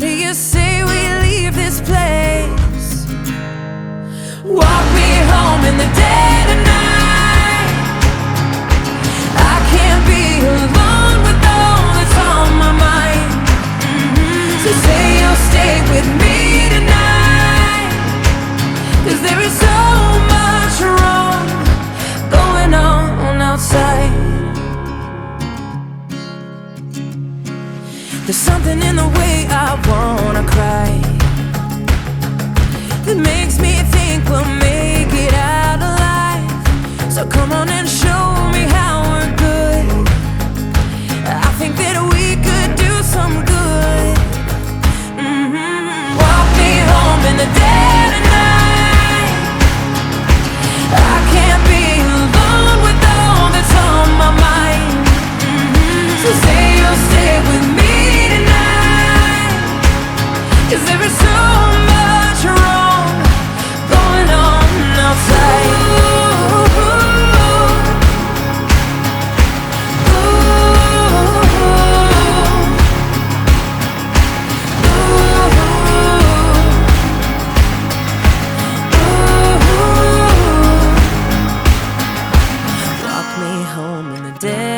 Do you say we leave this place? Walk me home in the dead There's something in the way I wanna cry that makes me think we'll make it out alive. So come on and show me how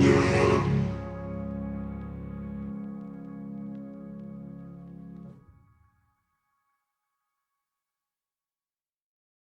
Yeah.